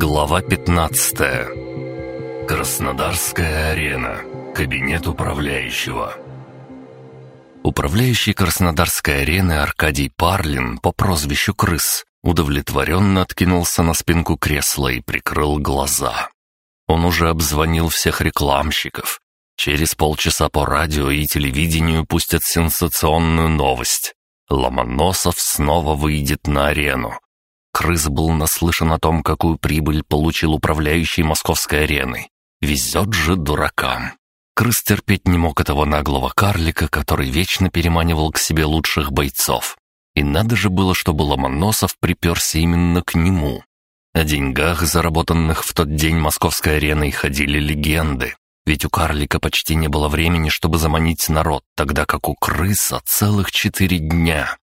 Глава 15 Краснодарская арена. Кабинет управляющего. Управляющий Краснодарской арены Аркадий Парлин по прозвищу Крыс удовлетворенно откинулся на спинку кресла и прикрыл глаза. Он уже обзвонил всех рекламщиков. Через полчаса по радио и телевидению пустят сенсационную новость. Ломоносов снова выйдет на арену. Крыс был наслышан о том, какую прибыль получил управляющий московской ареной. Везет же дуракам. Крыс терпеть не мог этого наглого карлика, который вечно переманивал к себе лучших бойцов. И надо же было, чтобы Ломоносов приперся именно к нему. О деньгах, заработанных в тот день московской ареной, ходили легенды. Ведь у карлика почти не было времени, чтобы заманить народ, тогда как у крыса целых четыре дня.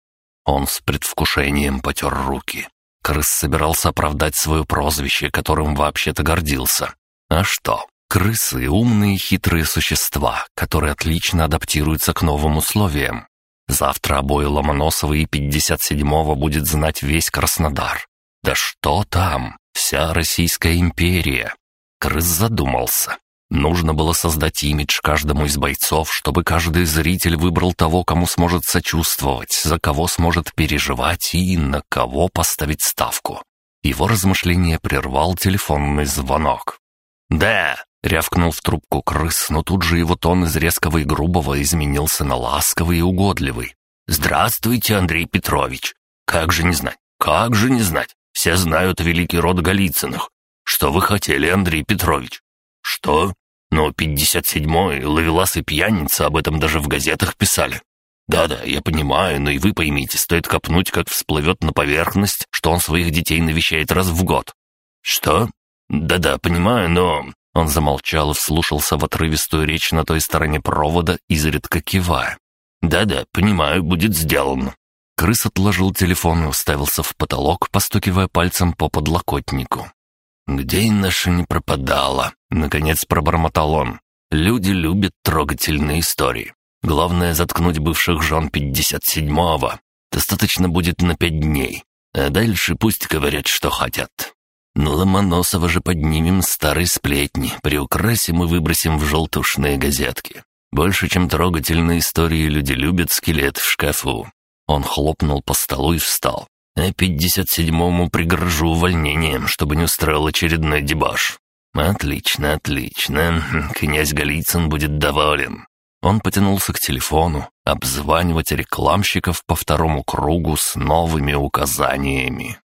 Он с предвкушением потер руки. Крыс собирался оправдать свое прозвище, которым вообще-то гордился. А что? Крысы — умные хитрые существа, которые отлично адаптируются к новым условиям. Завтра обои Ломоносова и 57-го будет знать весь Краснодар. Да что там? Вся Российская империя. Крыс задумался. Нужно было создать имидж каждому из бойцов, чтобы каждый зритель выбрал того, кому сможет сочувствовать, за кого сможет переживать и на кого поставить ставку. Его размышление прервал телефонный звонок. «Да!» — рявкнул в трубку крыс, но тут же его тон из резкого и грубого изменился на ласковый и угодливый. «Здравствуйте, Андрей Петрович! Как же не знать? Как же не знать? Все знают великий род Голицыных. Что вы хотели, Андрей Петрович?» «Что?» Но 57-й, Лавелас и пьяница об этом даже в газетах писали. Да-да, я понимаю, но и вы поймите, стоит копнуть, как всплывет на поверхность, что он своих детей навещает раз в год. Что? Да-да, понимаю, но... Он замолчал и вслушался в отрывистую речь на той стороне провода, изредка кивая. «Да-да, понимаю, будет сделано». Крыс отложил телефон и уставился в потолок, постукивая пальцем по подлокотнику. «Где и наша не пропадала?» — наконец пробормотал он. «Люди любят трогательные истории. Главное — заткнуть бывших жен 57-го. Достаточно будет на пять дней. А дальше пусть говорят, что хотят. Но Ломоносова же поднимем старые сплетни, приукрасим и выбросим в желтушные газетки. Больше, чем трогательные истории, люди любят скелет в шкафу». Он хлопнул по столу и встал а 57-му пригрожу увольнением, чтобы не устроил очередной дебаш. Отлично, отлично. Князь Голицын будет доволен. Он потянулся к телефону, обзванивать рекламщиков по второму кругу с новыми указаниями.